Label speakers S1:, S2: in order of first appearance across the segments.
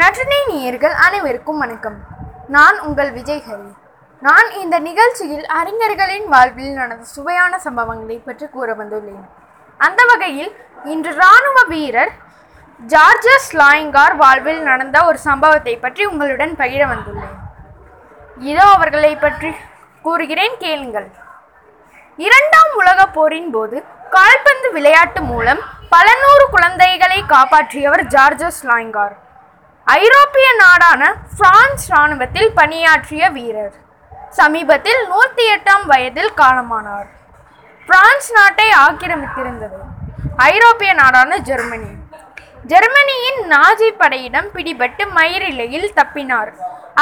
S1: நற்றினை நேயர்கள் அனைவருக்கும் வணக்கம். நான் உங்கள் விஜய் ஹரி. நான் இந்த நிகழ்ச்சியில் அறிஞர்களின் வாழ்வில் நடந்த சுவையான சம்பவங்களை பற்றி கூற வந்துள்ளேன். அந்த வகையில் இன்று இராணுவ வீரர் ஜார்ஜஸ் லாயங்கார் வாழ்வில் நடந்த ஒரு சம்பவத்தை பற்றி உங்களுடன் பகிர வந்துள்ளேன். இதோ அவர்களை பற்றி கூறுகிறேன் கேளுங்கள். இரண்டாம் உலகப் போரின் போது கால்பந்து விளையாட்டு மூலம் பல நூறு குழந்தைகளை காப்பாற்றியவர் ஜார்ஜஸ் லாயிங்கார். ஐரோப்பிய நாடான பிரான்ஸ் இராணுவத்தில் பணியாற்றிய வீரர். சமீபத்தில் நூற்றி எட்டாம் வயதில் காலமானார். பிரான்ஸ் நாட்டை ஆக்கிரமித்திருந்தது. ஐரோப்பிய நாடான ஜெர்மனி. ஜெர்மனியின் நாஜி படையிடம் பிடிபட்டு மயிரிழையில் தப்பினார்.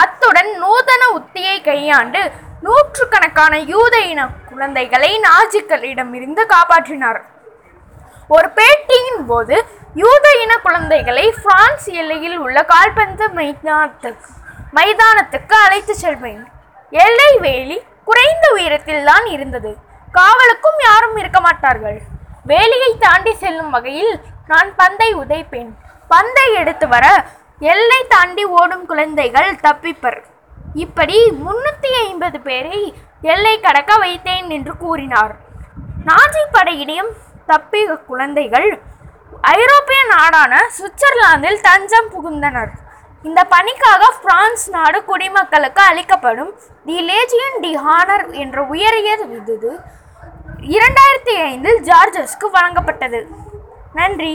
S1: அத்துடன் நூதன உத்தியை கையாண்டு நூற்றுக்கணக்கான யூத இன குழந்தைகளை நாஜிக்களிடமிருந்து காப்பாற்றினார். ஒரு பேட்டியின் போது யூத இன குழந்தைகளை பிரான்ஸ் எல்லையில் உள்ள கால்பந்து மைதானத்துக்கு மைதானத்துக்கு அழைத்து செல்வேன். எல்லை வேலி குறைந்த உயரத்தில் தான் இருந்தது. காவலுக்கும் யாரும் இருக்க மாட்டார்கள். வேலியை தாண்டி செல்லும் வகையில் நான் பந்தை உதைப்பேன். பந்தை எடுத்து வர எல்லை தாண்டி ஓடும் குழந்தைகள் தப்பிப்பர். இப்படி முன்னூற்றி ஐம்பது பேரை எல்லை கடக்க வைத்தேன் என்று கூறினார். நாஜி படையிடம் தப்பிய குழந்தைகள் ஐரோப்பிய நாடான சுவிட்சர்லாந்தில் தஞ்சம் புகுந்தனர். இந்த பணிக்காக பிரான்ஸ் நாடு குடிமக்களுக்கு அளிக்கப்படும் தி லேஜியன் டி ஹானர் என்ற உயரிய விருது இரண்டாயிரத்தி ஐந்தில் ஜார்ஜஸ்க்கு வழங்கப்பட்டது. நன்றி.